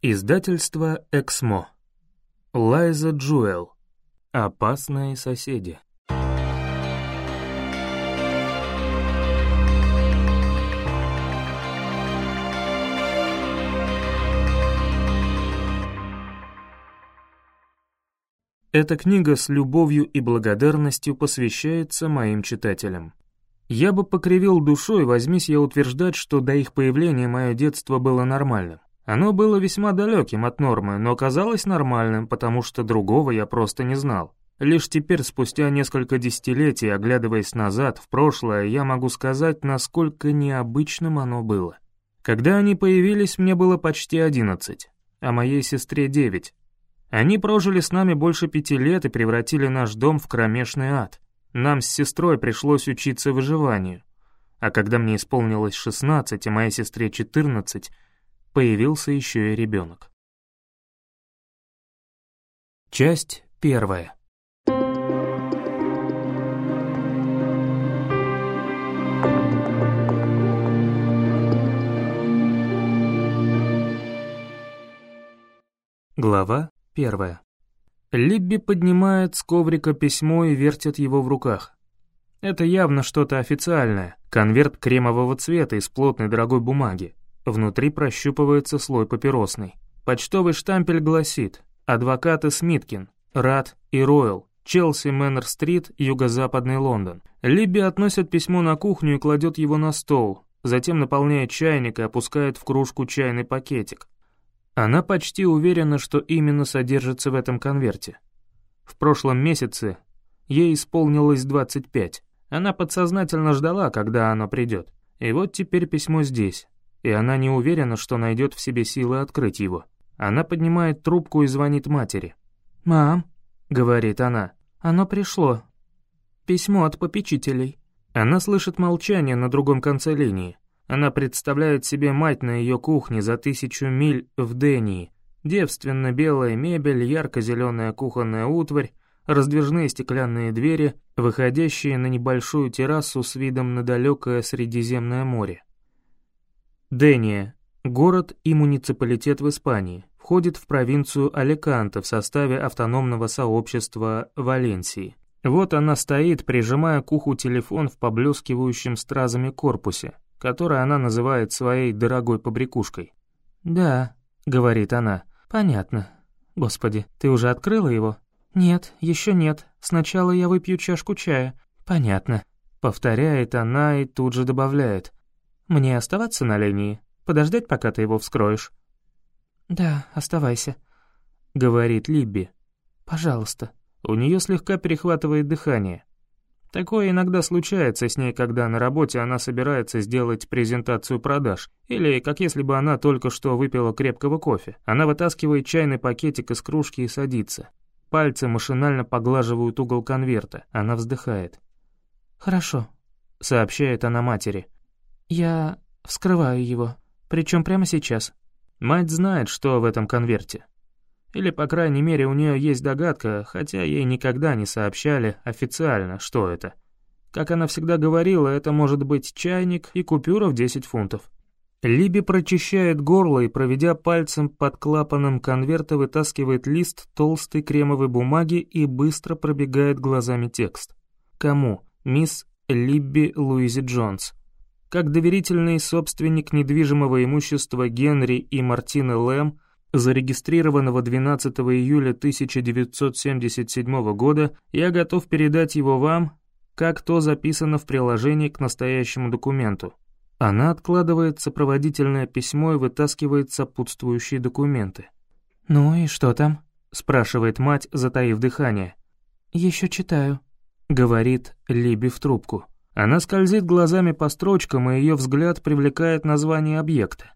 Издательство «Эксмо». Лайза Джуэл. Опасные соседи. Эта книга с любовью и благодарностью посвящается моим читателям. Я бы покривил душой, возьмись я утверждать, что до их появления мое детство было нормальным. Оно было весьма далеким от нормы, но казалось нормальным, потому что другого я просто не знал. Лишь теперь, спустя несколько десятилетий, оглядываясь назад, в прошлое, я могу сказать, насколько необычным оно было. Когда они появились, мне было почти одиннадцать, а моей сестре девять. Они прожили с нами больше пяти лет и превратили наш дом в кромешный ад. Нам с сестрой пришлось учиться выживанию. А когда мне исполнилось шестнадцать, а моей сестре четырнадцать появился еще и ребенок. Часть первая. Глава первая. Либби поднимает с коврика письмо и вертит его в руках. Это явно что-то официальное, конверт кремового цвета из плотной дорогой бумаги. Внутри прощупывается слой папиросный. Почтовый штампель гласит «Адвокаты Смиткин, Рад и Ройл, Челси Мэннер-стрит, юго-западный Лондон». Либби относит письмо на кухню и кладет его на стол, затем наполняет чайник и опускает в кружку чайный пакетик. Она почти уверена, что именно содержится в этом конверте. В прошлом месяце ей исполнилось 25. Она подсознательно ждала, когда оно придет. И вот теперь письмо здесь, и она не уверена, что найдет в себе силы открыть его. Она поднимает трубку и звонит матери. «Мам», — говорит она, — «оно пришло. Письмо от попечителей». Она слышит молчание на другом конце линии. Она представляет себе мать на ее кухне за тысячу миль в Дении. Девственно белая мебель, ярко-зеленая кухонная утварь, раздвижные стеклянные двери, выходящие на небольшую террасу с видом на далекое Средиземное море. Дения, город и муниципалитет в Испании, входит в провинцию Аликанте в составе автономного сообщества Валенсии. Вот она стоит, прижимая к уху телефон в поблескивающем стразами корпусе, который она называет своей дорогой побрякушкой. «Да», — говорит она, — «понятно. Господи, ты уже открыла его?» «Нет, еще нет. Сначала я выпью чашку чая». «Понятно», — повторяет она и тут же добавляет. Мне оставаться на линии? Подождать, пока ты его вскроешь?» «Да, оставайся», — говорит Либби. «Пожалуйста». У нее слегка перехватывает дыхание. Такое иногда случается с ней, когда на работе она собирается сделать презентацию продаж, или как если бы она только что выпила крепкого кофе. Она вытаскивает чайный пакетик из кружки и садится. Пальцы машинально поглаживают угол конверта. Она вздыхает. «Хорошо», — сообщает она матери. «Я вскрываю его, причем прямо сейчас». Мать знает, что в этом конверте. Или, по крайней мере, у нее есть догадка, хотя ей никогда не сообщали официально, что это. Как она всегда говорила, это может быть чайник и купюра в 10 фунтов. Либи прочищает горло и, проведя пальцем под клапаном конверта, вытаскивает лист толстой кремовой бумаги и быстро пробегает глазами текст. Кому? Мисс Либби Луизи Джонс как доверительный собственник недвижимого имущества Генри и Мартины Лэм, зарегистрированного 12 июля 1977 года, я готов передать его вам, как то записано в приложении к настоящему документу. Она откладывает сопроводительное письмо и вытаскивает сопутствующие документы. «Ну и что там?» — спрашивает мать, затаив дыхание. «Еще читаю», — говорит Либи в трубку. Она скользит глазами по строчкам, и ее взгляд привлекает название объекта.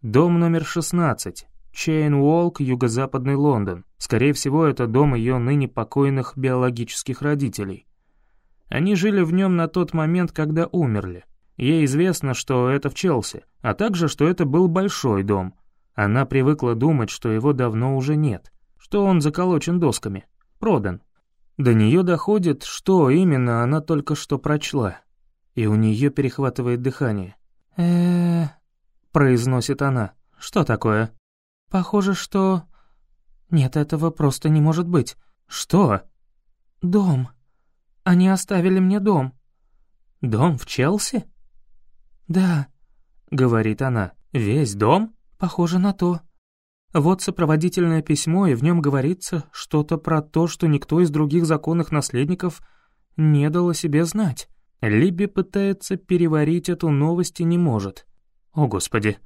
Дом номер 16, Чейн Уолк, юго-западный Лондон. Скорее всего, это дом ее ныне покойных биологических родителей. Они жили в нем на тот момент, когда умерли. Ей известно, что это в Челси, а также, что это был большой дом. Она привыкла думать, что его давно уже нет, что он заколочен досками, продан. До нее доходит, что именно она только что прочла, и у нее перехватывает дыхание. э произносит она. «Что такое?» Похоже, что... Нет, этого просто не может быть. Что? Дом. Они оставили мне дом. Дом в Челси? Да, говорит она. Весь дом? Похоже на то. Вот сопроводительное письмо, и в нем говорится что-то про то, что никто из других законных наследников не дал о себе знать. Либби пытается переварить эту новость и не может. О, Господи.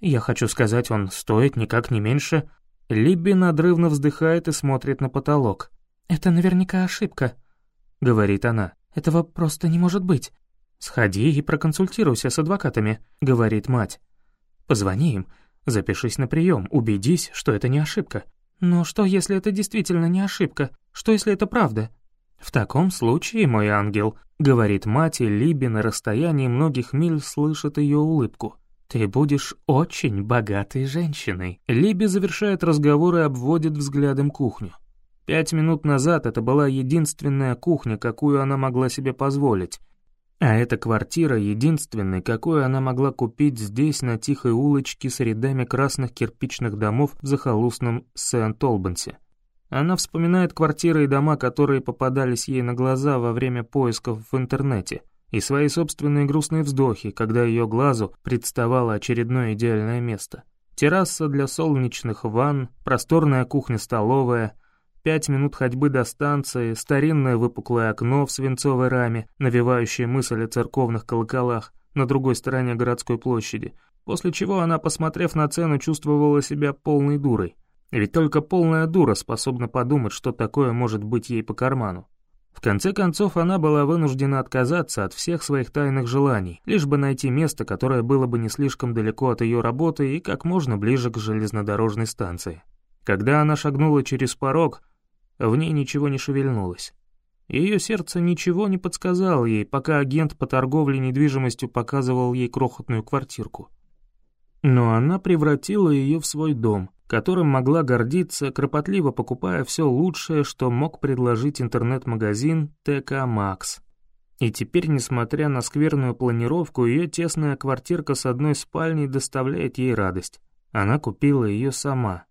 Я хочу сказать, он стоит никак не меньше. Либби надрывно вздыхает и смотрит на потолок. «Это наверняка ошибка», — говорит она. «Этого просто не может быть». «Сходи и проконсультируйся с адвокатами», — говорит мать. «Позвони им, запишись на прием, убедись, что это не ошибка». «Но что, если это действительно не ошибка? Что, если это правда?» «В таком случае, мой ангел», — говорит мать, и Либи на расстоянии многих миль слышит ее улыбку. «Ты будешь очень богатой женщиной». Либи завершает разговор и обводит взглядом кухню. Пять минут назад это была единственная кухня, какую она могла себе позволить. А эта квартира единственной, какую она могла купить здесь, на тихой улочке с рядами красных кирпичных домов в захолустном Сент-Олбансе. Она вспоминает квартиры и дома, которые попадались ей на глаза во время поисков в интернете, и свои собственные грустные вздохи, когда ее глазу представало очередное идеальное место. Терраса для солнечных ванн, просторная кухня-столовая — Пять минут ходьбы до станции, старинное выпуклое окно в свинцовой раме, навевающее мысль о церковных колоколах на другой стороне городской площади, после чего она, посмотрев на цену, чувствовала себя полной дурой. Ведь только полная дура способна подумать, что такое может быть ей по карману. В конце концов, она была вынуждена отказаться от всех своих тайных желаний, лишь бы найти место, которое было бы не слишком далеко от ее работы и как можно ближе к железнодорожной станции. Когда она шагнула через порог, в ней ничего не шевельнулось. Ее сердце ничего не подсказало ей, пока агент по торговле недвижимостью показывал ей крохотную квартирку. Но она превратила ее в свой дом, которым могла гордиться, кропотливо покупая все лучшее, что мог предложить интернет-магазин ТК Макс. И теперь, несмотря на скверную планировку, ее тесная квартирка с одной спальней доставляет ей радость. Она купила ее сама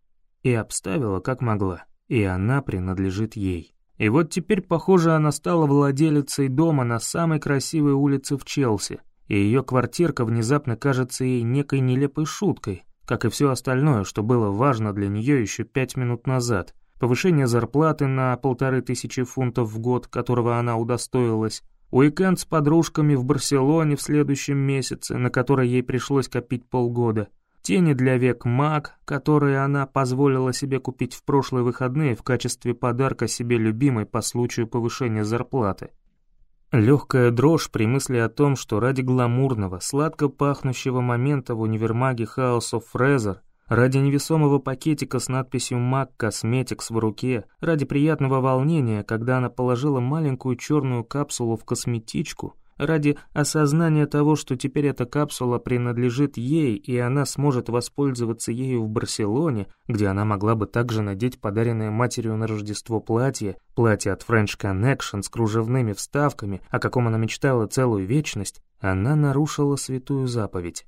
и обставила как могла и она принадлежит ей. И вот теперь, похоже, она стала владелицей дома на самой красивой улице в Челси, и ее квартирка внезапно кажется ей некой нелепой шуткой, как и все остальное, что было важно для нее еще пять минут назад. Повышение зарплаты на полторы тысячи фунтов в год, которого она удостоилась, уикенд с подружками в Барселоне в следующем месяце, на который ей пришлось копить полгода — Тени для век маг, которые она позволила себе купить в прошлые выходные в качестве подарка себе любимой по случаю повышения зарплаты. Легкая дрожь при мысли о том, что ради гламурного, сладко пахнущего момента в универмаге House of Fraser, ради невесомого пакетика с надписью «Маг Cosmetics» в руке, ради приятного волнения, когда она положила маленькую черную капсулу в косметичку — ради осознания того, что теперь эта капсула принадлежит ей, и она сможет воспользоваться ею в Барселоне, где она могла бы также надеть подаренное матерью на Рождество платье, платье от French Connection с кружевными вставками, о каком она мечтала целую вечность, она нарушила святую заповедь.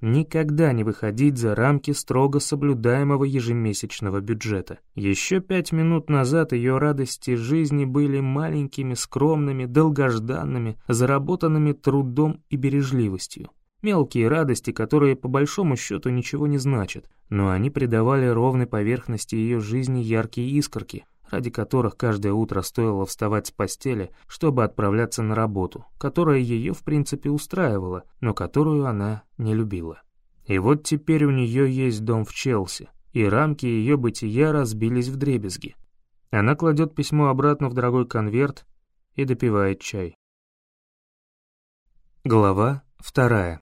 Никогда не выходить за рамки строго соблюдаемого ежемесячного бюджета. Еще пять минут назад ее радости жизни были маленькими, скромными, долгожданными, заработанными трудом и бережливостью. Мелкие радости, которые по большому счету ничего не значат, но они придавали ровной поверхности ее жизни яркие искорки, ради которых каждое утро стоило вставать с постели, чтобы отправляться на работу, которая ее в принципе устраивала, но которую она не любила. И вот теперь у нее есть дом в Челси, и рамки ее бытия разбились в дребезги. Она кладет письмо обратно в дорогой конверт и допивает чай. Глава вторая.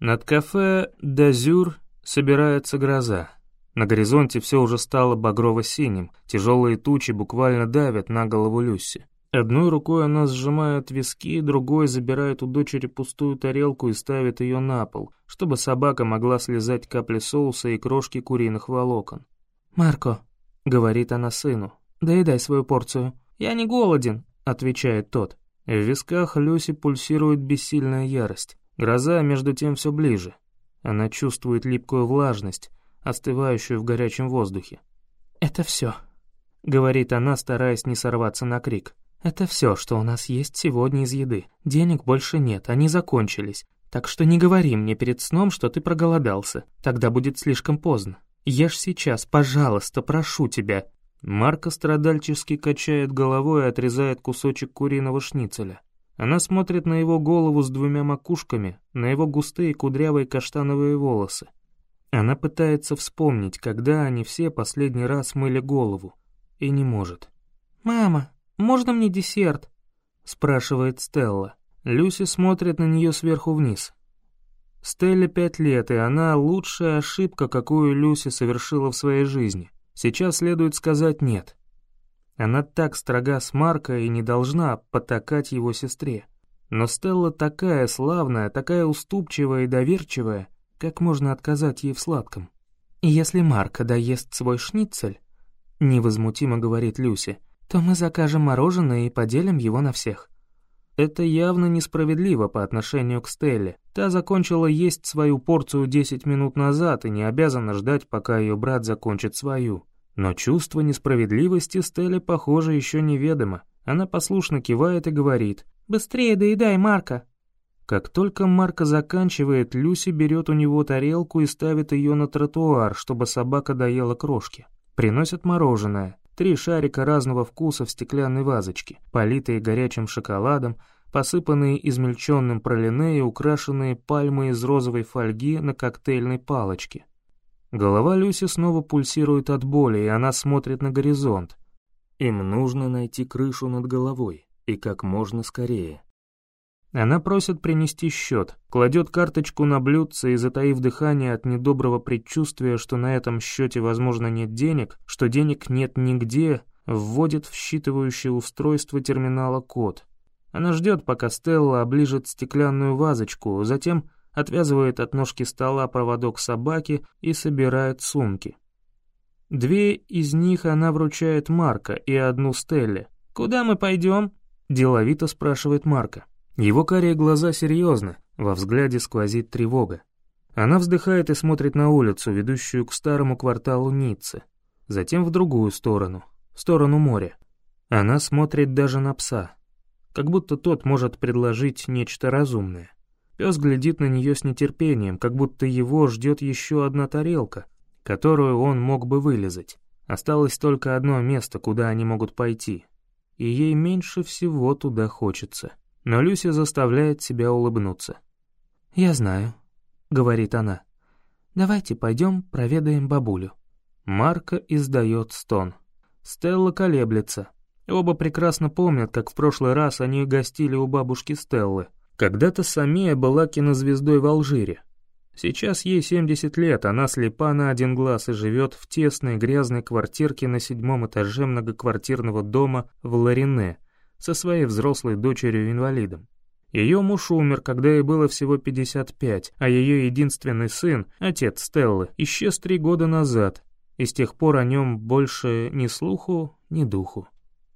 Над кафе «Дазюр» собирается гроза. На горизонте все уже стало багрово-синим, тяжелые тучи буквально давят на голову Люси. Одной рукой она сжимает виски, другой забирает у дочери пустую тарелку и ставит ее на пол, чтобы собака могла слезать капли соуса и крошки куриных волокон. «Марко», — говорит она сыну, — «доедай свою порцию». «Я не голоден», — отвечает тот. В висках Люси пульсирует бессильная ярость. Гроза, между тем, все ближе. Она чувствует липкую влажность, остывающую в горячем воздухе. «Это все», — говорит она, стараясь не сорваться на крик. «Это все, что у нас есть сегодня из еды. Денег больше нет, они закончились. Так что не говори мне перед сном, что ты проголодался. Тогда будет слишком поздно. Ешь сейчас, пожалуйста, прошу тебя». Марка страдальчески качает головой и отрезает кусочек куриного шницеля. Она смотрит на его голову с двумя макушками, на его густые кудрявые каштановые волосы. Она пытается вспомнить, когда они все последний раз мыли голову, и не может. «Мама, можно мне десерт?» — спрашивает Стелла. Люси смотрит на нее сверху вниз. Стелле пять лет, и она лучшая ошибка, какую Люси совершила в своей жизни. Сейчас следует сказать «нет». Она так строга с Марко и не должна потакать его сестре. Но Стелла такая славная, такая уступчивая и доверчивая, как можно отказать ей в сладком? «Если Марко доест свой шницель», — невозмутимо говорит Люси, «то мы закажем мороженое и поделим его на всех». Это явно несправедливо по отношению к Стелле. Та закончила есть свою порцию 10 минут назад и не обязана ждать, пока ее брат закончит свою. Но чувство несправедливости Стелле, похоже, еще неведомо. Она послушно кивает и говорит «Быстрее доедай, Марка!» Как только Марка заканчивает, Люси берет у него тарелку и ставит ее на тротуар, чтобы собака доела крошки. Приносят мороженое. Три шарика разного вкуса в стеклянной вазочке, политые горячим шоколадом, посыпанные измельченным пролине и украшенные пальмой из розовой фольги на коктейльной палочке. Голова Люси снова пульсирует от боли, и она смотрит на горизонт. Им нужно найти крышу над головой, и как можно скорее. Она просит принести счет, кладет карточку на блюдце и, затаив дыхание от недоброго предчувствия, что на этом счете, возможно, нет денег, что денег нет нигде, вводит в считывающее устройство терминала код. Она ждет, пока Стелла оближет стеклянную вазочку, затем отвязывает от ножки стола проводок собаки и собирает сумки. Две из них она вручает Марка и одну Стелле. «Куда мы пойдем?» – деловито спрашивает Марка. Его карие глаза серьезны, во взгляде сквозит тревога. Она вздыхает и смотрит на улицу, ведущую к старому кварталу Ниццы, затем в другую сторону, в сторону моря. Она смотрит даже на пса, как будто тот может предложить нечто разумное. Пес глядит на нее с нетерпением, как будто его ждет еще одна тарелка, которую он мог бы вылезать. Осталось только одно место, куда они могут пойти, и ей меньше всего туда хочется но Люси заставляет себя улыбнуться. «Я знаю», — говорит она. «Давайте пойдем проведаем бабулю». Марка издает стон. Стелла колеблется. Оба прекрасно помнят, как в прошлый раз они гостили у бабушки Стеллы. Когда-то Самия была кинозвездой в Алжире. Сейчас ей 70 лет, она слепа на один глаз и живет в тесной грязной квартирке на седьмом этаже многоквартирного дома в Ларине, со своей взрослой дочерью-инвалидом. Ее муж умер, когда ей было всего 55, а ее единственный сын, отец Стеллы, исчез три года назад, и с тех пор о нем больше ни слуху, ни духу.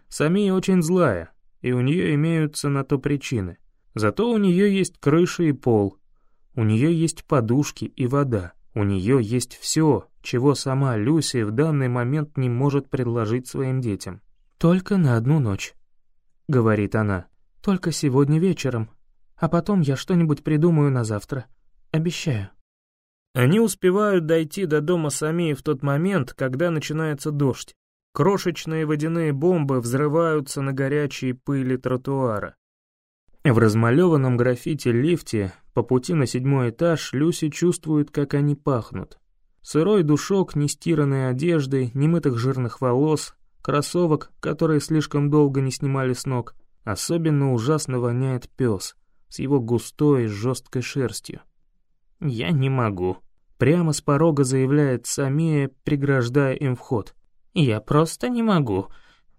Самия очень злая, и у нее имеются на то причины. Зато у нее есть крыша и пол, у нее есть подушки и вода, у нее есть все, чего сама Люси в данный момент не может предложить своим детям. Только на одну ночь. — говорит она. «Только сегодня вечером. А потом я что-нибудь придумаю на завтра. Обещаю». Они успевают дойти до дома сами в тот момент, когда начинается дождь. Крошечные водяные бомбы взрываются на горячей пыли тротуара. В размалеванном граффити лифте по пути на седьмой этаж Люси чувствует, как они пахнут. Сырой душок нестиранной одежды, немытых жирных волос, кроссовок, которые слишком долго не снимали с ног. Особенно ужасно воняет пес с его густой жесткой шерстью. «Я не могу», — прямо с порога заявляет Самия, преграждая им вход. «Я просто не могу.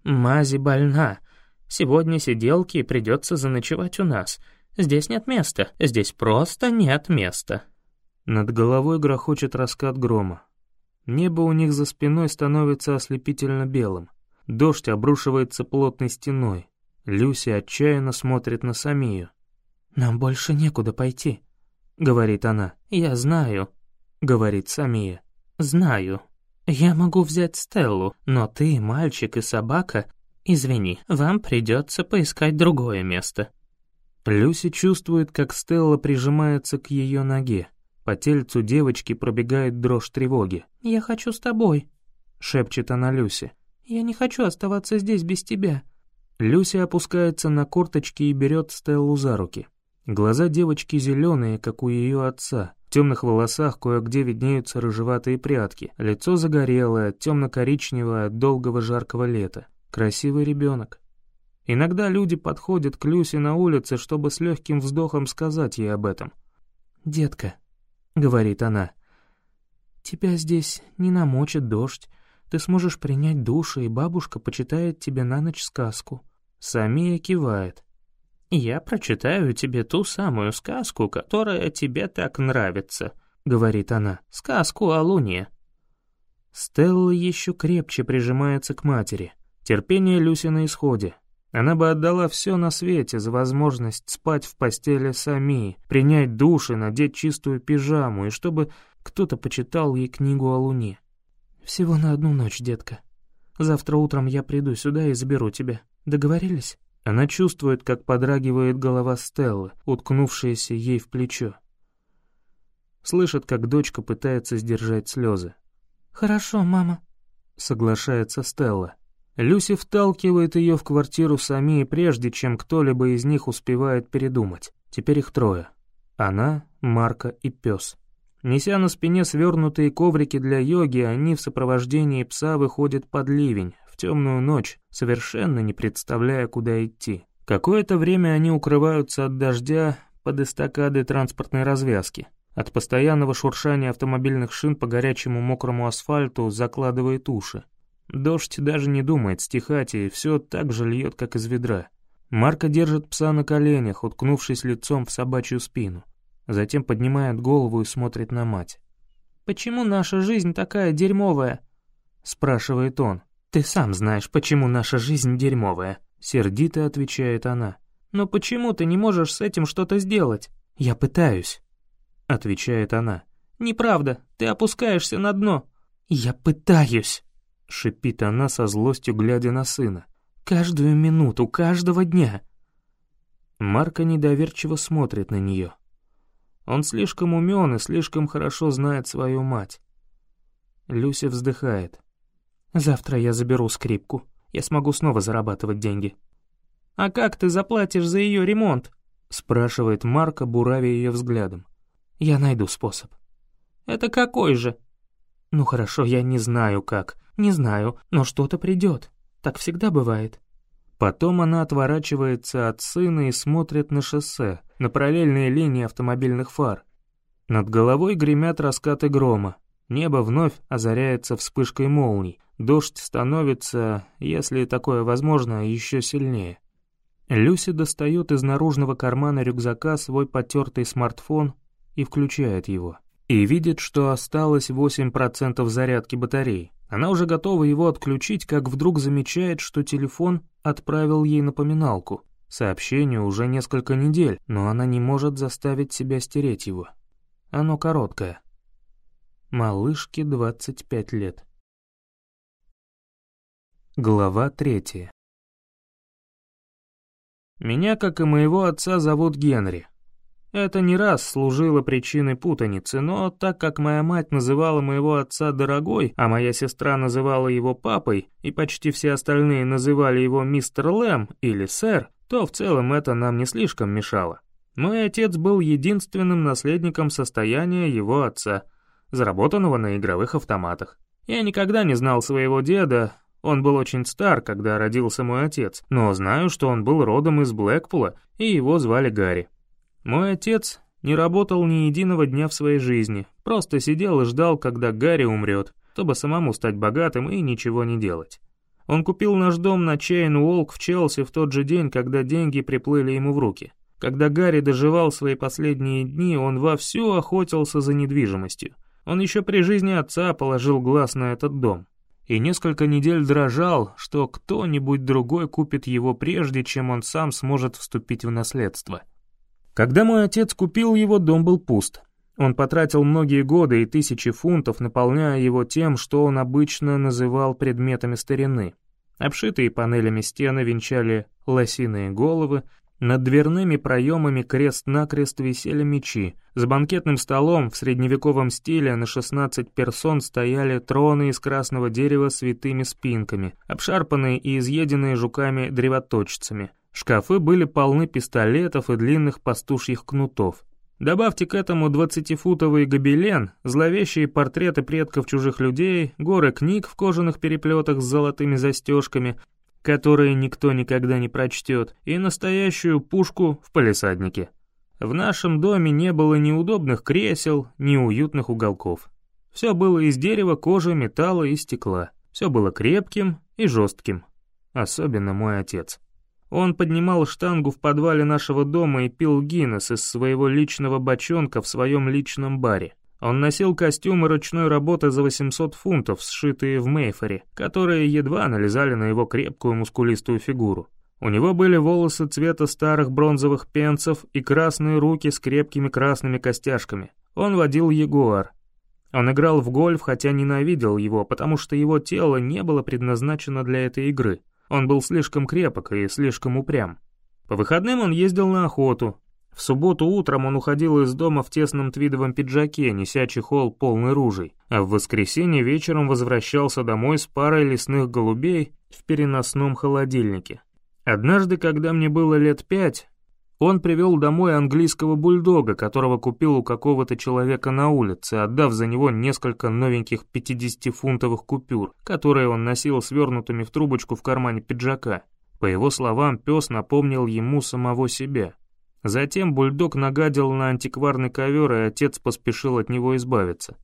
Мази больна. Сегодня сиделке придется заночевать у нас. Здесь нет места, здесь просто нет места». Над головой грохочет раскат грома. Небо у них за спиной становится ослепительно белым. Дождь обрушивается плотной стеной. Люси отчаянно смотрит на Самию. «Нам больше некуда пойти», —— говорит она. «Я знаю», — говорит Самия. «Знаю. Я могу взять Стеллу, но ты, мальчик и собака, извини, вам придется поискать другое место». Люси чувствует, как Стелла прижимается к ее ноге. По тельцу девочки пробегает дрожь тревоги. «Я хочу с тобой», — шепчет она Люси. «Я не хочу оставаться здесь без тебя». Люси опускается на корточки и берет Стеллу за руки. Глаза девочки зеленые, как у ее отца. В темных волосах кое-где виднеются рыжеватые прядки. Лицо загорелое, темно-коричневое от долгого жаркого лета. Красивый ребенок. Иногда люди подходят к Люси на улице, чтобы с легким вздохом сказать ей об этом. «Детка», — говорит она, — «тебя здесь не намочит дождь. Ты сможешь принять душ, и бабушка почитает тебе на ночь сказку». Самия кивает. «Я прочитаю тебе ту самую сказку, которая тебе так нравится», — говорит она, — «сказку о Луне». Стелла еще крепче прижимается к матери. Терпение Люси на исходе. Она бы отдала все на свете за возможность спать в постели сами, принять душ и надеть чистую пижаму, и чтобы кто-то почитал ей книгу о Луне. «Всего на одну ночь, детка. Завтра утром я приду сюда и заберу тебя. Договорились?» Она чувствует, как подрагивает голова Стеллы, уткнувшаяся ей в плечо. Слышит, как дочка пытается сдержать слезы. «Хорошо, мама», — соглашается Стелла. Люси вталкивает ее в квартиру сами, прежде чем кто-либо из них успевает передумать. Теперь их трое. Она, Марка и пес. Неся на спине свернутые коврики для йоги, они в сопровождении пса выходят под ливень, темную ночь, совершенно не представляя, куда идти. Какое-то время они укрываются от дождя под эстакадой транспортной развязки. От постоянного шуршания автомобильных шин по горячему мокрому асфальту закладывает уши. Дождь даже не думает стихать, и все так же льет, как из ведра. Марка держит пса на коленях, уткнувшись лицом в собачью спину. Затем поднимает голову и смотрит на мать. «Почему наша жизнь такая дерьмовая?» — спрашивает он. «Ты сам знаешь, почему наша жизнь дерьмовая», — сердито отвечает она. «Но почему ты не можешь с этим что-то сделать?» «Я пытаюсь», — отвечает она. «Неправда, ты опускаешься на дно». «Я пытаюсь», — шипит она со злостью, глядя на сына. «Каждую минуту, каждого дня». Марка недоверчиво смотрит на нее. Он слишком умен и слишком хорошо знает свою мать. Люся вздыхает. Завтра я заберу скрипку. Я смогу снова зарабатывать деньги». «А как ты заплатишь за ее ремонт?» спрашивает Марка, буравя ее взглядом. «Я найду способ». «Это какой же?» «Ну хорошо, я не знаю как. Не знаю, но что-то придет. Так всегда бывает». Потом она отворачивается от сына и смотрит на шоссе, на параллельные линии автомобильных фар. Над головой гремят раскаты грома. Небо вновь озаряется вспышкой молний. Дождь становится, если такое возможно, еще сильнее. Люси достает из наружного кармана рюкзака свой потертый смартфон и включает его. И видит, что осталось 8% зарядки батареи. Она уже готова его отключить, как вдруг замечает, что телефон отправил ей напоминалку. Сообщение уже несколько недель, но она не может заставить себя стереть его. Оно короткое. Малышке 25 лет. Глава третья. Меня, как и моего отца, зовут Генри. Это не раз служило причиной путаницы, но так как моя мать называла моего отца «дорогой», а моя сестра называла его «папой», и почти все остальные называли его «мистер Лэм» или «сэр», то в целом это нам не слишком мешало. Мой отец был единственным наследником состояния его отца, заработанного на игровых автоматах. Я никогда не знал своего деда, он был очень стар, когда родился мой отец, но знаю, что он был родом из Блэкпула, и его звали Гарри. Мой отец не работал ни единого дня в своей жизни, просто сидел и ждал, когда Гарри умрет, чтобы самому стать богатым и ничего не делать. Он купил наш дом на Чейн Уолк в Челси в тот же день, когда деньги приплыли ему в руки. Когда Гарри доживал свои последние дни, он вовсю охотился за недвижимостью. Он еще при жизни отца положил глаз на этот дом и несколько недель дрожал, что кто-нибудь другой купит его прежде, чем он сам сможет вступить в наследство. Когда мой отец купил его, дом был пуст. Он потратил многие годы и тысячи фунтов, наполняя его тем, что он обычно называл предметами старины. Обшитые панелями стены венчали лосиные головы, над дверными проемами крест-накрест висели мечи. С банкетным столом в средневековом стиле на 16 персон стояли троны из красного дерева с витыми спинками, обшарпанные и изъеденные жуками-древоточцами. Шкафы были полны пистолетов и длинных пастушьих кнутов. Добавьте к этому двадцатифутовый гобелен, зловещие портреты предков чужих людей, горы книг в кожаных переплетах с золотыми застежками, которые никто никогда не прочтет, и настоящую пушку в палисаднике. В нашем доме не было ни удобных кресел, ни уютных уголков. Все было из дерева, кожи, металла и стекла. Все было крепким и жестким. Особенно мой отец. Он поднимал штангу в подвале нашего дома и пил Гиннес из своего личного бочонка в своем личном баре. Он носил костюмы ручной работы за 800 фунтов, сшитые в Мейфоре, которые едва налезали на его крепкую мускулистую фигуру. У него были волосы цвета старых бронзовых пенцев и красные руки с крепкими красными костяшками. Он водил Ягуар. Он играл в гольф, хотя ненавидел его, потому что его тело не было предназначено для этой игры. Он был слишком крепок и слишком упрям. По выходным он ездил на охоту, в субботу утром он уходил из дома в тесном твидовом пиджаке, неся чехол полный ружей, а в воскресенье вечером возвращался домой с парой лесных голубей в переносном холодильнике. Однажды, когда мне было лет пять, он привел домой английского бульдога, которого купил у какого-то человека на улице, отдав за него несколько новеньких 50-фунтовых купюр, которые он носил свернутыми в трубочку в кармане пиджака. По его словам, пес напомнил ему самого себя. Затем бульдог нагадил на антикварный ковер, и отец поспешил от него избавиться.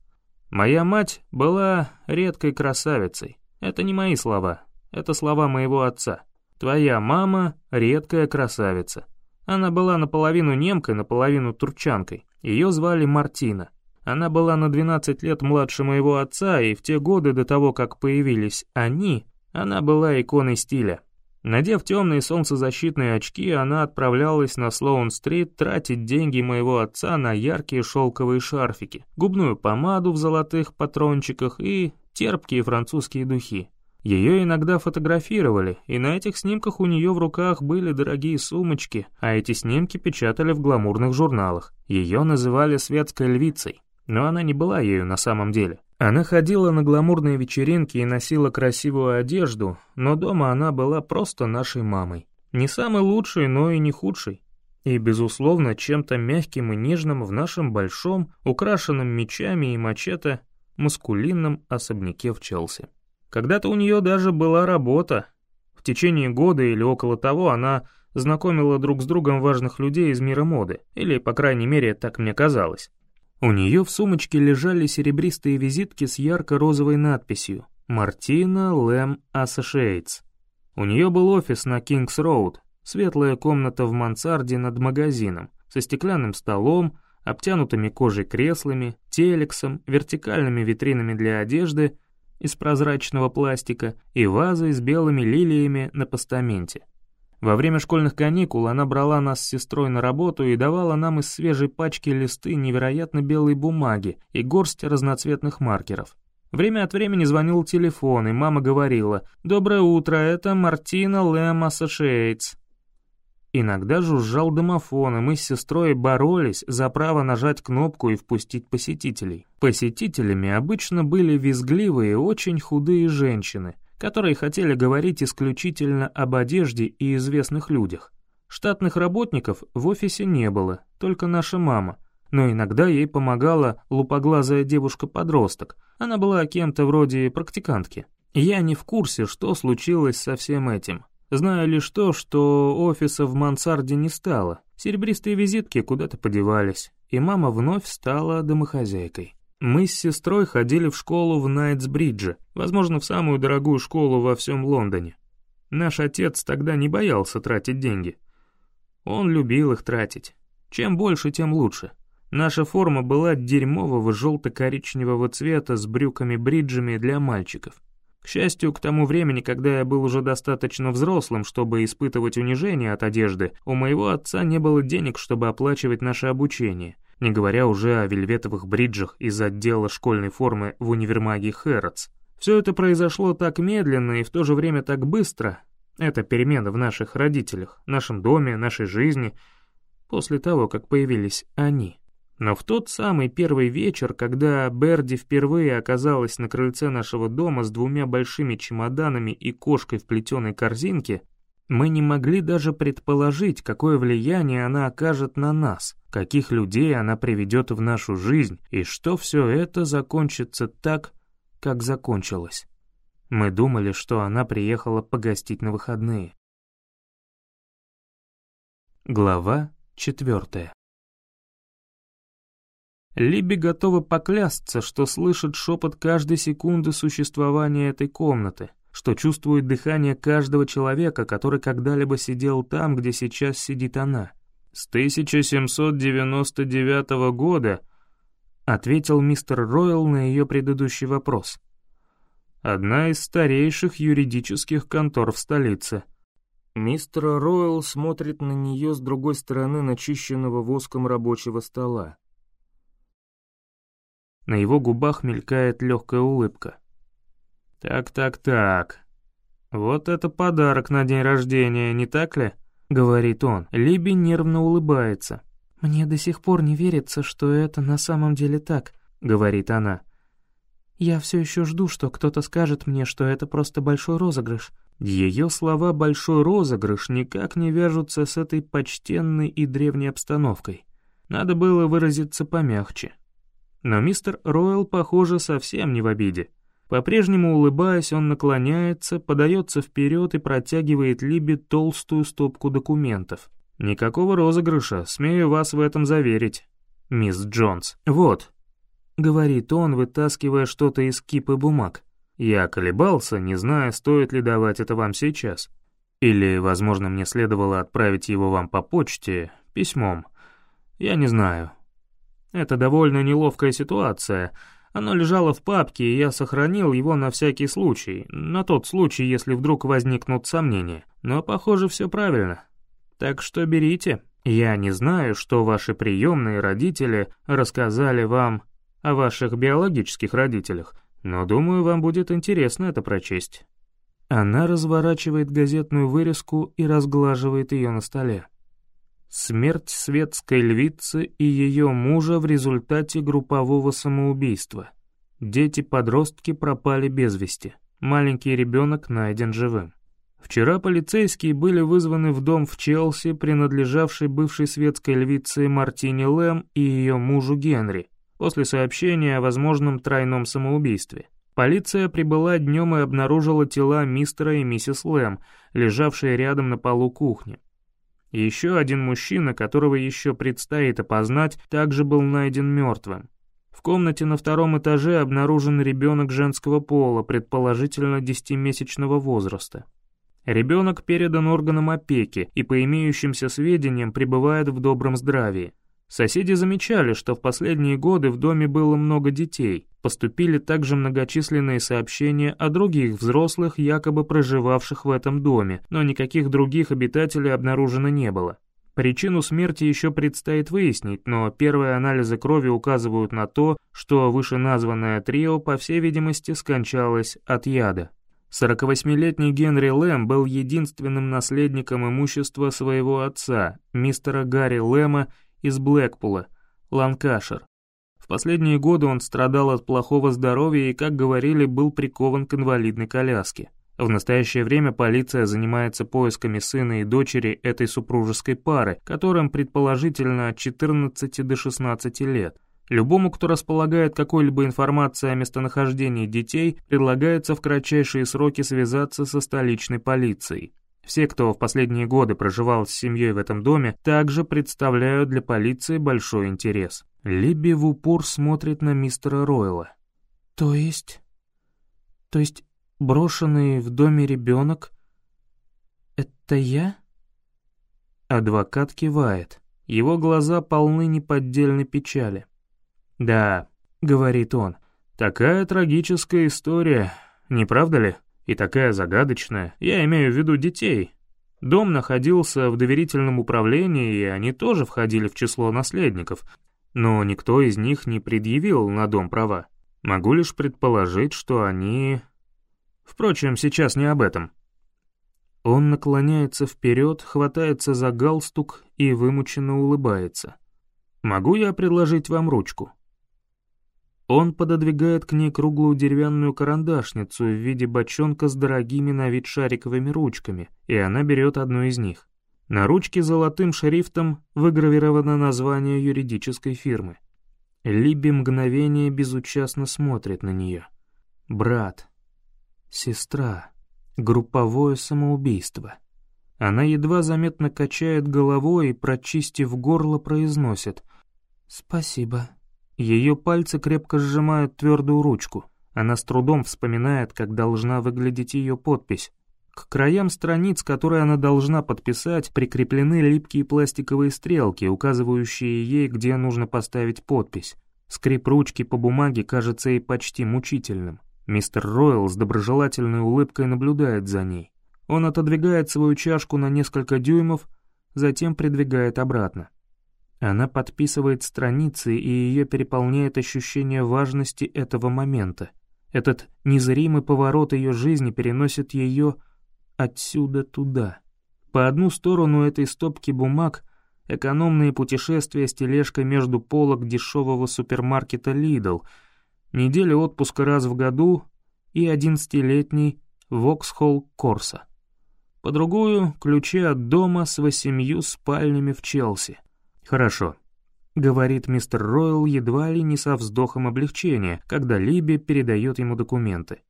Моя мать была редкой красавицей. Это не мои слова, это слова моего отца. Твоя мама — редкая красавица. Она была наполовину немкой, наполовину турчанкой. Ее звали Мартина. Она была на 12 лет младше моего отца, и в те годы до того, как появились они, она была иконой стиля. Надев темные солнцезащитные очки, она отправлялась на Слоун-стрит тратить деньги моего отца на яркие шелковые шарфики, губную помаду в золотых патрончиках и терпкие французские духи. Ее иногда фотографировали, и на этих снимках у нее в руках были дорогие сумочки, а эти снимки печатали в гламурных журналах. Ее называли светской львицей, но она не была ею на самом деле. Она ходила на гламурные вечеринки и носила красивую одежду, но дома она была просто нашей мамой. Не самой лучшей, но и не худшей. И, безусловно, чем-то мягким и нежным в нашем большом, украшенном мечами и мачете, маскулинном особняке в Челси. Когда-то у нее даже была работа. В течение года или около того она знакомила друг с другом важных людей из мира моды, или, по крайней мере, так мне казалось. У нее в сумочке лежали серебристые визитки с ярко-розовой надписью «Мартина Лэм Associates». У нее был офис на Кингс-Роуд, светлая комната в мансарде над магазином, со стеклянным столом, обтянутыми кожей креслами, телексом, вертикальными витринами для одежды из прозрачного пластика и вазой с белыми лилиями на постаменте. Во время школьных каникул она брала нас с сестрой на работу и давала нам из свежей пачки листы невероятно белой бумаги и горсть разноцветных маркеров. Время от времени звонил телефон, и мама говорила «Доброе утро, это Мартина Лэм Associates». Иногда жужжал домофон, и мы с сестрой боролись за право нажать кнопку и впустить посетителей. Посетителями обычно были визгливые, очень худые женщины, которые хотели говорить исключительно об одежде и известных людях. Штатных работников в офисе не было, только наша мама, но иногда ей помогала лупоглазая девушка-подросток, она была кем-то вроде практикантки. Я не в курсе, что случилось со всем этим. Знаю лишь то, что офиса в мансарде не стало, серебристые визитки куда-то подевались, и мама вновь стала домохозяйкой. Мы с сестрой ходили в школу в Найтсбридже, возможно, в самую дорогую школу во всем Лондоне. Наш отец тогда не боялся тратить деньги. Он любил их тратить. Чем больше, тем лучше. Наша форма была дерьмового желто-коричневого цвета с брюками-бриджами для мальчиков. К счастью, к тому времени, когда я был уже достаточно взрослым, чтобы испытывать унижение от одежды, у моего отца не было денег, чтобы оплачивать наше обучение, не говоря уже о вельветовых бриджах из отдела школьной формы в универмаге Хэрротс. Все это произошло так медленно и в то же время так быстро. Это перемена в наших родителях, нашем доме, нашей жизни, после того, как появились они. Но в тот самый первый вечер, когда Берди впервые оказалась на крыльце нашего дома с двумя большими чемоданами и кошкой в плетеной корзинке, мы не могли даже предположить, какое влияние она окажет на нас, каких людей она приведет в нашу жизнь, и что все это закончится так, как закончилось. Мы думали, что она приехала погостить на выходные. Глава четвертая Либи готова поклясться, что слышит шепот каждой секунды существования этой комнаты, что чувствует дыхание каждого человека, который когда-либо сидел там, где сейчас сидит она. «С 1799 года», — ответил мистер Ройл на ее предыдущий вопрос. «Одна из старейших юридических контор в столице». Мистер Ройл смотрит на нее с другой стороны начищенного воском рабочего стола. На его губах мелькает легкая улыбка. «Так-так-так. Вот это подарок на день рождения, не так ли?» — говорит он. Либи нервно улыбается. «Мне до сих пор не верится, что это на самом деле так», — говорит она. «Я все еще жду, что кто-то скажет мне, что это просто большой розыгрыш». Ее слова «большой розыгрыш» никак не вяжутся с этой почтенной и древней обстановкой. Надо было выразиться помягче. Но мистер Ройл, похоже, совсем не в обиде. По-прежнему улыбаясь, он наклоняется, подается вперед и протягивает Либи толстую стопку документов. «Никакого розыгрыша, смею вас в этом заверить, мисс Джонс. Вот», — говорит он, вытаскивая что-то из кипы бумаг. «Я колебался, не зная, стоит ли давать это вам сейчас. Или, возможно, мне следовало отправить его вам по почте, письмом. Я не знаю, это довольно неловкая ситуация. Оно лежало в папке, и я сохранил его на всякий случай, на тот случай, если вдруг возникнут сомнения. Но, похоже, все правильно. Так что берите. Я не знаю, что ваши приемные родители рассказали вам о ваших биологических родителях, но думаю, вам будет интересно это прочесть». Она разворачивает газетную вырезку и разглаживает ее на столе. Смерть светской львицы и ее мужа в результате группового самоубийства. Дети-подростки пропали без вести. Маленький ребенок найден живым. Вчера полицейские были вызваны в дом в Челси, принадлежавший бывшей светской львице Мартине Лэм и ее мужу Генри, после сообщения о возможном тройном самоубийстве. Полиция прибыла днем и обнаружила тела мистера и миссис Лэм, лежавшие рядом на полу кухни. Еще один мужчина, которого еще предстоит опознать, также был найден мертвым. В комнате на втором этаже обнаружен ребенок женского пола, предположительно десятимесячного возраста. Ребенок передан органам опеки и по имеющимся сведениям пребывает в добром здравии. Соседи замечали, что в последние годы в доме было много детей. Поступили также многочисленные сообщения о других взрослых, якобы проживавших в этом доме, но никаких других обитателей обнаружено не было. Причину смерти еще предстоит выяснить, но первые анализы крови указывают на то, что вышеназванное трио, по всей видимости, скончалось от яда. 48-летний Генри Лэм был единственным наследником имущества своего отца, мистера Гарри Лэма из Блэкпула, Ланкашир. В последние годы он страдал от плохого здоровья и, как говорили, был прикован к инвалидной коляске. В настоящее время полиция занимается поисками сына и дочери этой супружеской пары, которым предположительно от 14 до 16 лет. Любому, кто располагает какой-либо информацией о местонахождении детей, предлагается в кратчайшие сроки связаться со столичной полицией. Все, кто в последние годы проживал с семьей в этом доме, также представляют для полиции большой интерес. Либби в упор смотрит на мистера Ройла. «То есть... то есть брошенный в доме ребенок — это я?» Адвокат кивает. Его глаза полны неподдельной печали. «Да», — говорит он, — «такая трагическая история. не правда ли? И такая загадочная. Я имею в виду детей. Дом находился в доверительном управлении, и они тоже входили в число наследников, но никто из них не предъявил на дом права. Могу лишь предположить, что они... Впрочем, сейчас не об этом. Он наклоняется вперед, хватается за галстук и вымученно улыбается. «Могу я предложить вам ручку?» Он пододвигает к ней круглую деревянную карандашницу в виде бочонка с дорогими на вид шариковыми ручками, и она берет одну из них. На ручке золотым шрифтом выгравировано название юридической фирмы. Либи мгновение безучастно смотрит на нее. Брат. Сестра. Групповое самоубийство. Она едва заметно качает головой и, прочистив горло, произносит «Спасибо». Ее пальцы крепко сжимают твердую ручку. Она с трудом вспоминает, как должна выглядеть ее подпись. К краям страниц, которые она должна подписать, прикреплены липкие пластиковые стрелки, указывающие ей, где нужно поставить подпись. Скрип ручки по бумаге кажется ей почти мучительным. Мистер Ройл с доброжелательной улыбкой наблюдает за ней. Он отодвигает свою чашку на несколько дюймов, затем придвигает обратно. Она подписывает страницы, и ее переполняет ощущение важности этого момента. Этот незримый поворот ее жизни переносит ее отсюда туда. По одну сторону этой стопки бумаг — экономные путешествия с тележкой между полок дешевого супермаркета «Лидл», неделя отпуска раз в году и одиннадцатилетний «Воксхолл Корса». По другую — ключи от дома с восемью спальнями в Челси. «Хорошо», — говорит мистер Ройл едва ли не со вздохом облегчения, когда Либи передает ему документы.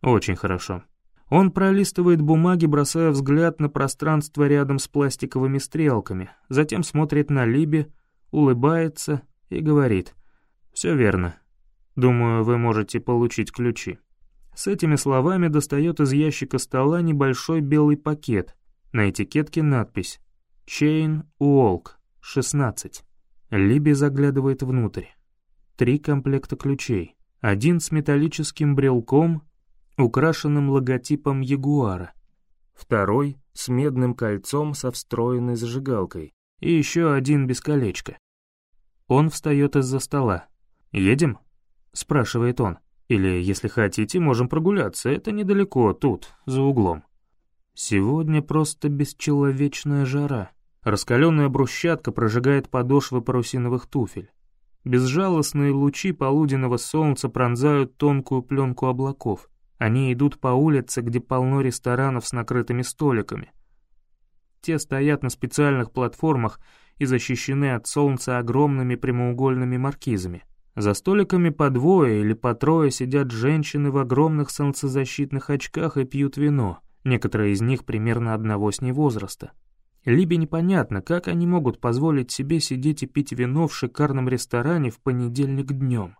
«Очень хорошо». Он пролистывает бумаги, бросая взгляд на пространство рядом с пластиковыми стрелками, затем смотрит на Либи, улыбается и говорит «Все верно. Думаю, вы можете получить ключи». С этими словами достает из ящика стола небольшой белый пакет. На этикетке надпись «Chain Walk», 16. Либи заглядывает внутрь. Три комплекта ключей. Один с металлическим брелком, украшенным логотипом Ягуара. Второй с медным кольцом со встроенной зажигалкой. И еще один без колечка. Он встает из-за стола. «Едем?» — спрашивает он. «Или, если хотите, можем прогуляться, это недалеко, тут, за углом». Сегодня просто бесчеловечная жара. Раскаленная брусчатка прожигает подошвы парусиновых туфель. Безжалостные лучи полуденного солнца пронзают тонкую пленку облаков. Они идут по улице, где полно ресторанов с накрытыми столиками. Те стоят на специальных платформах и защищены от солнца огромными прямоугольными маркизами. За столиками по двое или по трое сидят женщины в огромных солнцезащитных очках и пьют вино, некоторые из них примерно одного с ней возраста. Либе непонятно, как они могут позволить себе сидеть и пить вино в шикарном ресторане в понедельник днем.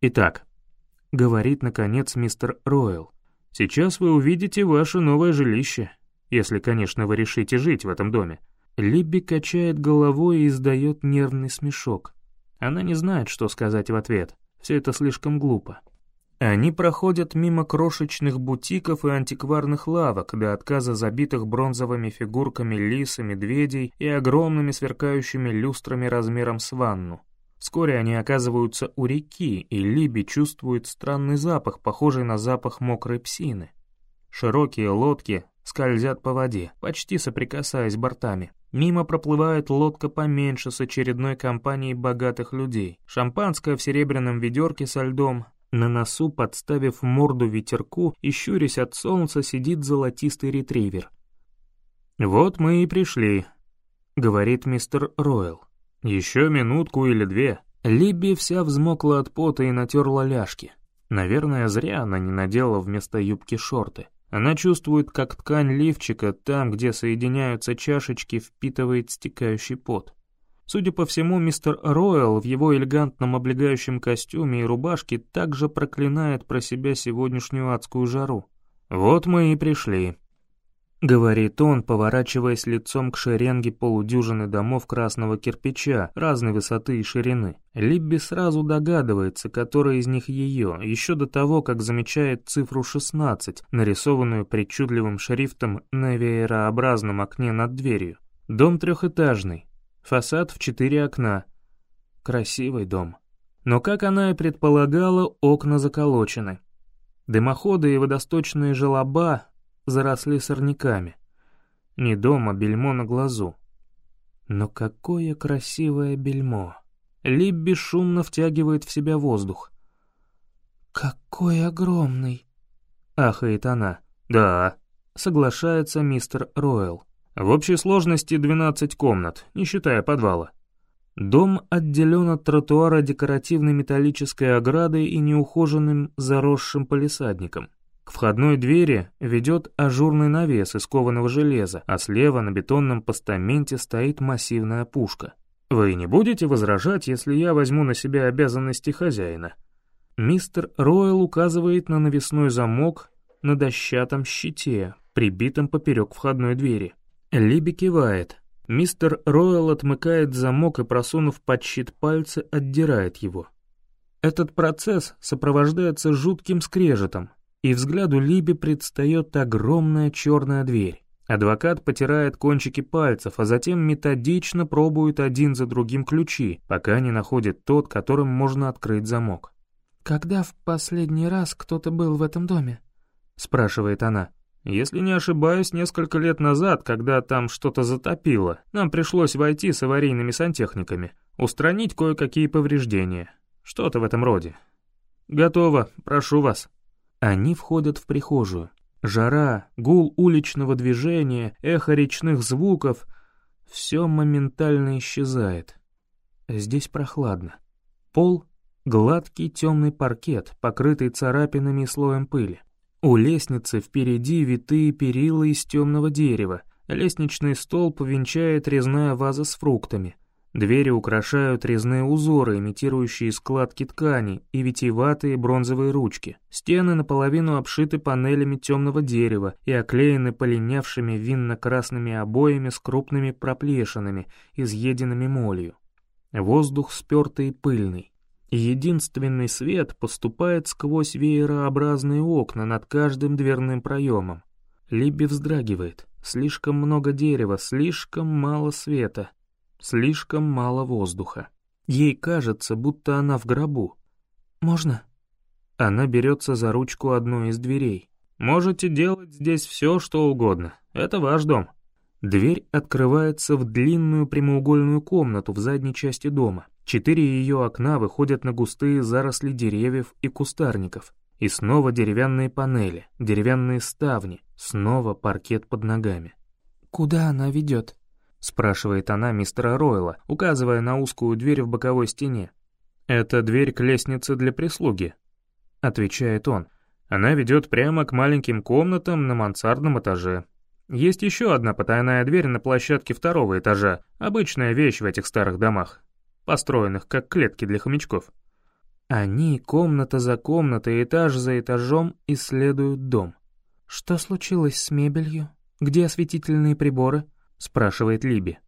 «Итак», — говорит, наконец, мистер Ройл, «сейчас вы увидите ваше новое жилище, если, конечно, вы решите жить в этом доме». Либби качает головой и издает нервный смешок. Она не знает, что сказать в ответ. Все это слишком глупо. Они проходят мимо крошечных бутиков и антикварных лавок, до отказа забитых бронзовыми фигурками лис и медведей и огромными сверкающими люстрами размером с ванну. Вскоре они оказываются у реки, и Либи чувствует странный запах, похожий на запах мокрой псины. Широкие лодки скользят по воде, почти соприкасаясь бортами. Мимо проплывает лодка поменьше с очередной компанией богатых людей. Шампанское в серебряном ведерке со льдом, на носу, подставив морду ветерку и щурясь от солнца, сидит золотистый ретривер. «Вот мы и пришли», — говорит мистер Ройл. «Еще минутку или две». Либби вся взмокла от пота и натерла ляжки. Наверное, зря она не надела вместо юбки шорты. Она чувствует, как ткань лифчика, там, где соединяются чашечки, впитывает стекающий пот. Судя по всему, мистер Ройл в его элегантном облегающем костюме и рубашке также проклинает про себя сегодняшнюю адскую жару. Вот мы и пришли. говорит он, поворачиваясь лицом к шеренге полудюжины домов красного кирпича разной высоты и ширины. Либби сразу догадывается, которая из них ее, еще до того, как замечает цифру 16, нарисованную причудливым шрифтом на веерообразном окне над дверью. Дом трехэтажный, фасад в четыре окна. Красивый дом. Но, как она и предполагала, окна заколочены. Дымоходы и водосточные желоба заросли сорняками. Не дом, а бельмо на глазу. Но какое красивое бельмо! Либби шумно втягивает в себя воздух. «Какой огромный!» — ахает она. «Да», — соглашается мистер Ройл. «В общей сложности 12 комнат, не считая подвала». Дом отделен от тротуара декоративной металлической оградой и неухоженным заросшим полисадником. К входной двери ведет ажурный навес из кованого железа, а слева на бетонном постаменте стоит массивная пушка. «Вы не будете возражать, если я возьму на себя обязанности хозяина?» Мистер Ройл указывает на навесной замок на дощатом щите, прибитом поперек входной двери. Либи кивает, Мистер Ройл отмыкает замок и, просунув под щит пальцы, отдирает его. Этот процесс сопровождается жутким скрежетом, и взгляду Либи предстает огромная черная дверь. Адвокат потирает кончики пальцев, а затем методично пробует один за другим ключи, пока не находит тот, которым можно открыть замок. «Когда в последний раз кто-то был в этом доме?» — спрашивает она. Если не ошибаюсь, несколько лет назад, когда там что-то затопило, нам пришлось войти с аварийными сантехниками, устранить кое-какие повреждения. Что-то в этом роде. Готово, прошу вас. Они входят в прихожую. Жара, гул уличного движения, эхо речных звуков — все моментально исчезает. Здесь прохладно. Пол — гладкий темный паркет, покрытый царапинами и слоем пыли. У лестницы впереди витые перила из темного дерева, лестничный столб венчает резная ваза с фруктами. Двери украшают резные узоры, имитирующие складки ткани, и витиеватые бронзовые ручки. Стены наполовину обшиты панелями темного дерева и оклеены полинявшими винно-красными обоями с крупными проплешинами, изъеденными молью. Воздух спертый и пыльный единственный свет поступает сквозь веерообразные окна над каждым дверным проемом. Либби вздрагивает. Слишком много дерева, слишком мало света, слишком мало воздуха. Ей кажется, будто она в гробу. «Можно?» Она берется за ручку одной из дверей. «Можете делать здесь все, что угодно. Это ваш дом». Дверь открывается в длинную прямоугольную комнату в задней части дома. Четыре ее окна выходят на густые заросли деревьев и кустарников. И снова деревянные панели, деревянные ставни, снова паркет под ногами. «Куда она ведет?» — спрашивает она мистера Ройла, указывая на узкую дверь в боковой стене. «Это дверь к лестнице для прислуги», — отвечает он. «Она ведет прямо к маленьким комнатам на мансардном этаже. Есть еще одна потайная дверь на площадке второго этажа, обычная вещь в этих старых домах построенных как клетки для хомячков. Они, комната за комнатой, этаж за этажом, исследуют дом. «Что случилось с мебелью? Где осветительные приборы?» — спрашивает Либи.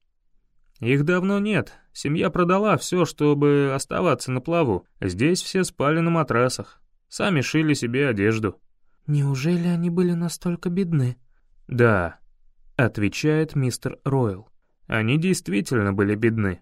«Их давно нет. Семья продала все, чтобы оставаться на плаву. Здесь все спали на матрасах. Сами шили себе одежду». «Неужели они были настолько бедны?» «Да», — отвечает мистер Ройл. «Они действительно были бедны.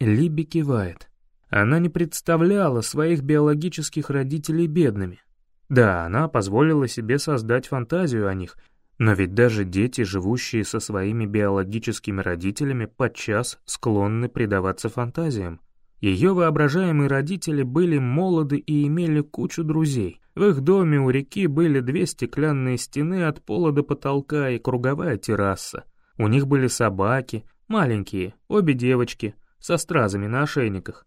Либи кивает. Она не представляла своих биологических родителей бедными. Да, она позволила себе создать фантазию о них, но ведь даже дети, живущие со своими биологическими родителями, подчас склонны предаваться фантазиям. Ее воображаемые родители были молоды и имели кучу друзей. В их доме у реки были две стеклянные стены от пола до потолка и круговая терраса. У них были собаки, маленькие, обе девочки, со стразами на ошейниках.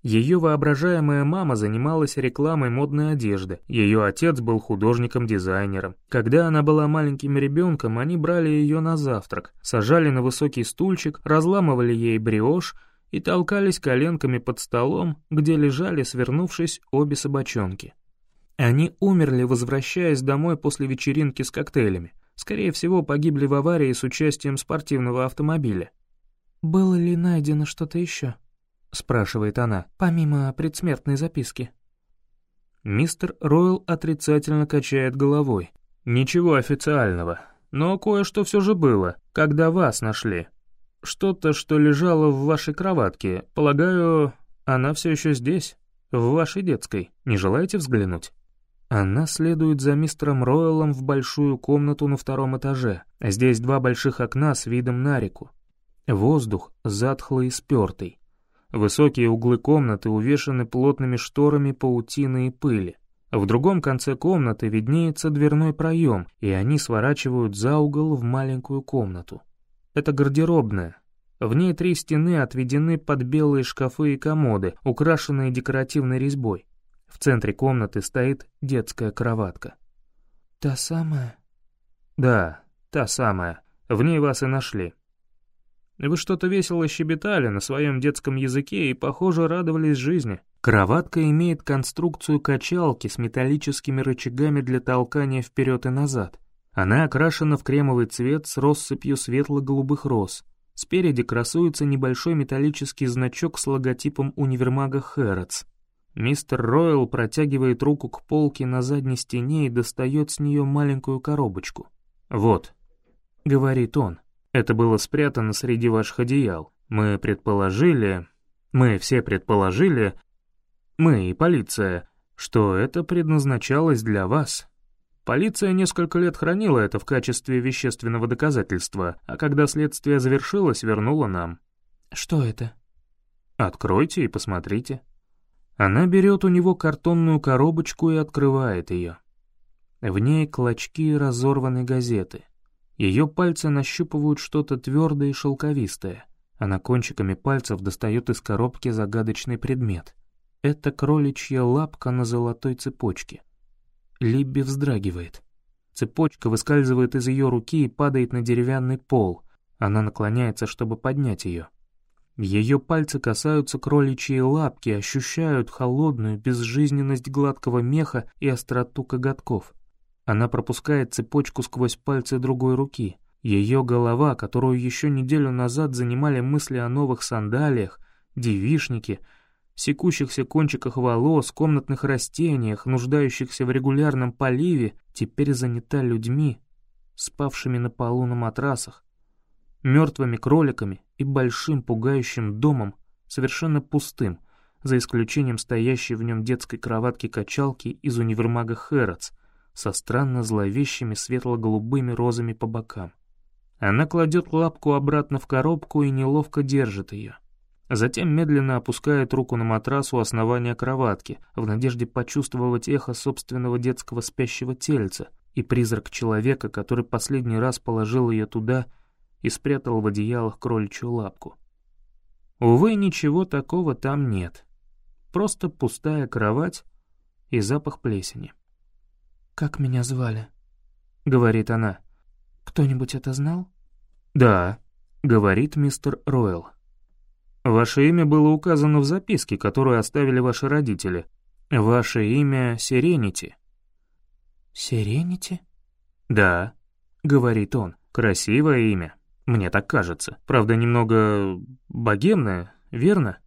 Ее воображаемая мама занималась рекламой модной одежды, ее отец был художником-дизайнером. Когда она была маленьким ребенком, они брали ее на завтрак, сажали на высокий стульчик, разламывали ей бриошь и толкались коленками под столом, где лежали, свернувшись, обе собачонки. Они умерли, возвращаясь домой после вечеринки с коктейлями. Скорее всего, погибли в аварии с участием спортивного автомобиля. «Было ли найдено что-то еще?» — спрашивает она, помимо предсмертной записки. Мистер Ройл отрицательно качает головой. «Ничего официального, но кое-что все же было, когда вас нашли. Что-то, что лежало в вашей кроватке. Полагаю, она все еще здесь, в вашей детской. Не желаете взглянуть?» Она следует за мистером Ройлом в большую комнату на втором этаже. Здесь два больших окна с видом на реку. Воздух затхлый и спертый. Высокие углы комнаты увешаны плотными шторами паутины и пыли. В другом конце комнаты виднеется дверной проем, и они сворачивают за угол в маленькую комнату. Это гардеробная. В ней три стены отведены под белые шкафы и комоды, украшенные декоративной резьбой. В центре комнаты стоит детская кроватка. «Та самая?» «Да, та самая. В ней вас и нашли. Вы что-то весело щебетали на своем детском языке и, похоже, радовались жизни. Кроватка имеет конструкцию качалки с металлическими рычагами для толкания вперед и назад. Она окрашена в кремовый цвет с россыпью светло-голубых роз. Спереди красуется небольшой металлический значок с логотипом универмага Хэротс. Мистер Ройл протягивает руку к полке на задней стене и достает с нее маленькую коробочку. «Вот», — говорит он, — «это было спрятано среди ваших одеял. Мы предположили... Мы все предположили... Мы и полиция, что это предназначалось для вас». Полиция несколько лет хранила это в качестве вещественного доказательства, а когда следствие завершилось, вернула нам. «Что это?» «Откройте и посмотрите». Она берет у него картонную коробочку и открывает ее. В ней клочки разорванной газеты. Ее пальцы нащупывают что-то твердое и шелковистое. Она кончиками пальцев достает из коробки загадочный предмет. Это кроличья лапка на золотой цепочке. Либби вздрагивает. Цепочка выскальзывает из ее руки и падает на деревянный пол. Она наклоняется, чтобы поднять ее. Ее пальцы касаются кроличьей лапки, ощущают холодную безжизненность гладкого меха и остроту коготков. Она пропускает цепочку сквозь пальцы другой руки. Ее голова, которую еще неделю назад занимали мысли о новых сандалиях, девишнике, секущихся кончиках волос, комнатных растениях, нуждающихся в регулярном поливе, теперь занята людьми, спавшими на полу на матрасах, мертвыми кроликами и большим пугающим домом, совершенно пустым, за исключением стоящей в нем детской кроватки-качалки из универмага Хэротс со странно зловещими светло-голубыми розами по бокам. Она кладет лапку обратно в коробку и неловко держит ее. Затем медленно опускает руку на матрас у основания кроватки, в надежде почувствовать эхо собственного детского спящего тельца и призрак человека, который последний раз положил ее туда и спрятал в одеялах кроличью лапку. Увы, ничего такого там нет. Просто пустая кровать и запах плесени. «Как меня звали?» — говорит она. «Кто-нибудь это знал?» «Да», — говорит мистер Ройл. «Ваше имя было указано в записке, которую оставили ваши родители. Ваше имя Сиренити». «Сиренити?» «Да», — говорит он, — «красивое имя». Мне так кажется. Правда, немного богемная, верно?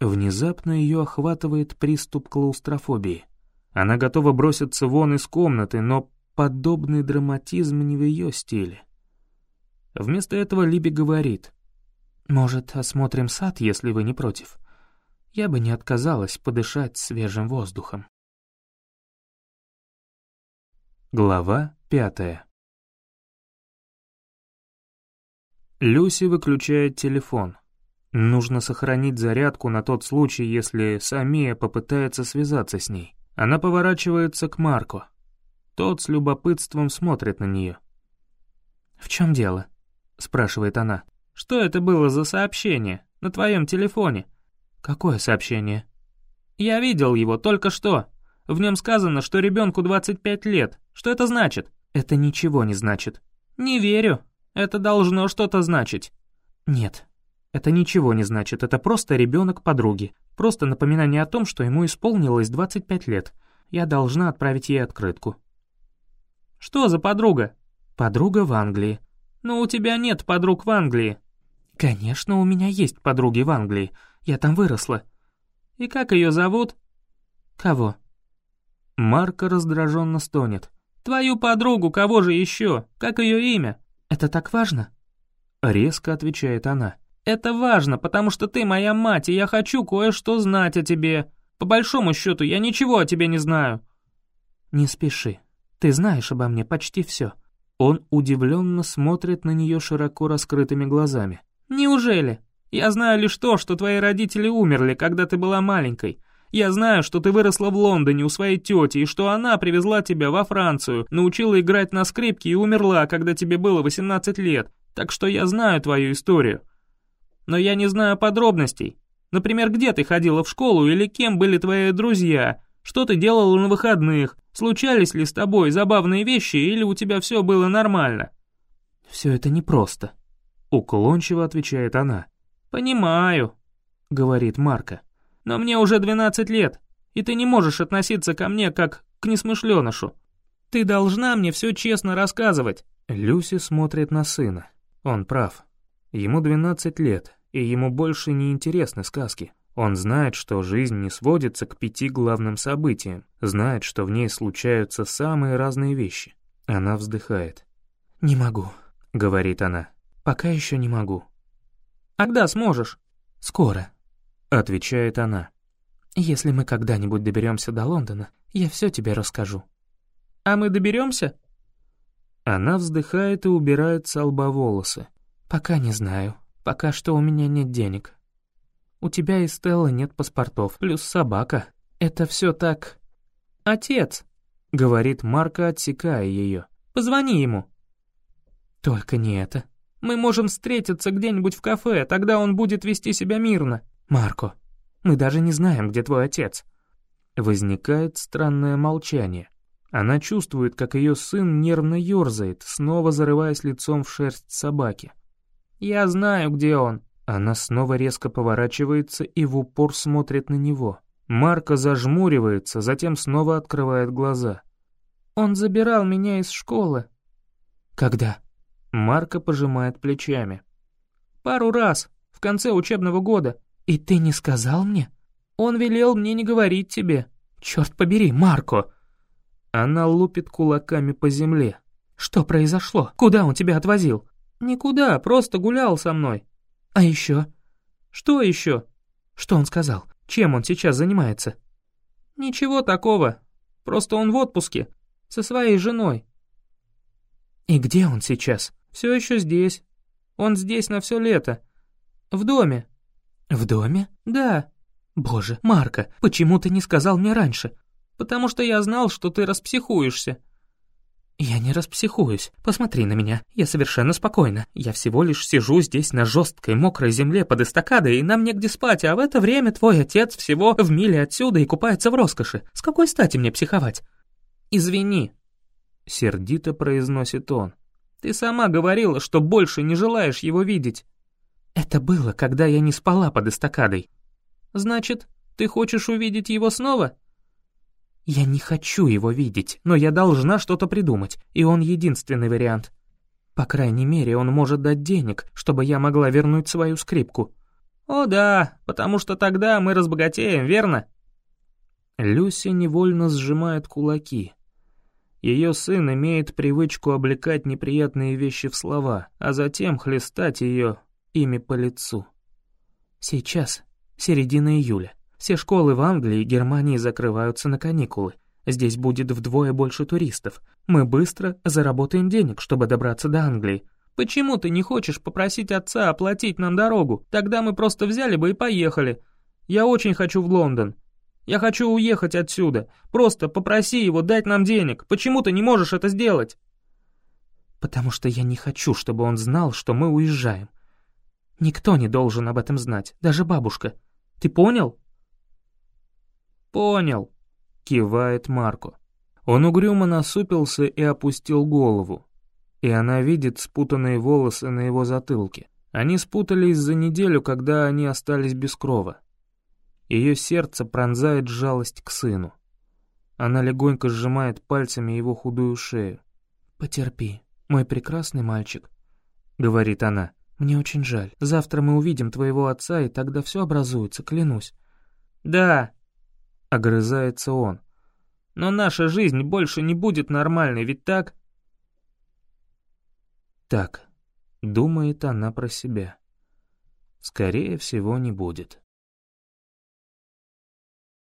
Внезапно ее охватывает приступ клаустрофобии. Она готова броситься вон из комнаты, но подобный драматизм не в ее стиле. Вместо этого Либи говорит. «Может, осмотрим сад, если вы не против? Я бы не отказалась подышать свежим воздухом». Глава пятая Люси выключает телефон. Нужно сохранить зарядку на тот случай, если Самия попытается связаться с ней. Она поворачивается к Марку. Тот с любопытством смотрит на нее. «В чем дело?» — спрашивает она. «Что это было за сообщение на твоем телефоне?» «Какое сообщение?» «Я видел его только что. В нем сказано, что ребенку 25 лет. Что это значит?» «Это ничего не значит». «Не верю», это должно что-то значить». «Нет, это ничего не значит, это просто ребенок подруги. Просто напоминание о том, что ему исполнилось 25 лет. Я должна отправить ей открытку». «Что за подруга?» Подруга в Англии. Но у тебя нет подруг в Англии. Конечно, у меня есть подруги в Англии. Я там выросла. И как ее зовут? Кого? Марка раздраженно стонет. Твою подругу, кого же еще? Как ее имя? Это так важно? Резко отвечает она. Это важно, потому что ты моя мать, и я хочу кое-что знать о тебе. По большому счету, я ничего о тебе не знаю. Не спеши. Ты знаешь обо мне почти все. Он удивленно смотрит на нее широко раскрытыми глазами. «Неужели? Я знаю лишь то, что твои родители умерли, когда ты была маленькой. Я знаю, что ты выросла в Лондоне у своей тети, и что она привезла тебя во Францию, научила играть на скрипке и умерла, когда тебе было 18 лет. Так что я знаю твою историю. Но я не знаю подробностей. Например, где ты ходила в школу или кем были твои друзья, что ты делала на выходных, случались ли с тобой забавные вещи или у тебя все было нормально?» «Все это непросто», — уклончиво отвечает она. «Понимаю», — говорит Марка. «Но мне уже 12 лет, и ты не можешь относиться ко мне как к несмышленышу. Ты должна мне все честно рассказывать». Люси смотрит на сына. Он прав. Ему 12 лет, и ему больше не интересны сказки. Он знает, что жизнь не сводится к пяти главным событиям, знает, что в ней случаются самые разные вещи. Она вздыхает. «Не могу», — говорит она. «Пока еще не могу». «Когда сможешь?» «Скоро», — отвечает она. «Если мы когда-нибудь доберемся до Лондона, я все тебе расскажу». «А мы доберемся?» Она вздыхает и убирает с лба волосы. «Пока не знаю. Пока что у меня нет денег. У тебя и Стелла нет паспортов, плюс собака. Это все так...» «Отец», — говорит Марка, отсекая ее. «Позвони ему». «Только не это». «Мы можем встретиться где-нибудь в кафе, тогда он будет вести себя мирно». «Марко, мы даже не знаем, где твой отец». Возникает странное молчание. Она чувствует, как ее сын нервно ерзает, снова зарываясь лицом в шерсть собаки. «Я знаю, где он». Она снова резко поворачивается и в упор смотрит на него. Марка зажмуривается, затем снова открывает глаза. «Он забирал меня из школы». «Когда?» Марка пожимает плечами. «Пару раз, в конце учебного года». «И ты не сказал мне?» «Он велел мне не говорить тебе». «Черт побери, Марко!» Она лупит кулаками по земле. «Что произошло? Куда он тебя отвозил?» «Никуда, просто гулял со мной». «А еще?» «Что еще?» «Что он сказал? Чем он сейчас занимается?» «Ничего такого. Просто он в отпуске. Со своей женой». «И где он сейчас?» «Все еще здесь. Он здесь на все лето. В доме». «В доме?» «Да». «Боже, Марка, почему ты не сказал мне раньше?» «Потому что я знал, что ты распсихуешься». «Я не распсихуюсь. Посмотри на меня. Я совершенно спокойна. Я всего лишь сижу здесь на жесткой мокрой земле под эстакадой, и нам негде спать, а в это время твой отец всего в миле отсюда и купается в роскоши. С какой стати мне психовать?» «Извини», — сердито произносит он. «Ты сама говорила, что больше не желаешь его видеть». «Это было, когда я не спала под эстакадой». «Значит, ты хочешь увидеть его снова?» Я не хочу его видеть, но я должна что-то придумать, и он единственный вариант. По крайней мере, он может дать денег, чтобы я могла вернуть свою скрипку. О да, потому что тогда мы разбогатеем, верно? Люси невольно сжимает кулаки. Ее сын имеет привычку облекать неприятные вещи в слова, а затем хлестать ее ими по лицу. Сейчас, середина июля. Все школы в Англии и Германии закрываются на каникулы. Здесь будет вдвое больше туристов. Мы быстро заработаем денег, чтобы добраться до Англии. Почему ты не хочешь попросить отца оплатить нам дорогу? Тогда мы просто взяли бы и поехали. Я очень хочу в Лондон. Я хочу уехать отсюда. Просто попроси его дать нам денег. Почему ты не можешь это сделать? Потому что я не хочу, чтобы он знал, что мы уезжаем. Никто не должен об этом знать, даже бабушка. Ты понял? «Понял», — кивает Марко. Он угрюмо насупился и опустил голову. И она видит спутанные волосы на его затылке. Они спутались за неделю, когда они остались без крова. Ее сердце пронзает жалость к сыну. Она легонько сжимает пальцами его худую шею. «Потерпи, «Мой прекрасный мальчик», — говорит она, — «мне очень жаль. Завтра мы увидим твоего отца, и тогда все образуется, клянусь». «Да», — огрызается он, — «но наша жизнь больше не будет нормальной, ведь так?» Так, думает она про себя. Скорее всего, не будет.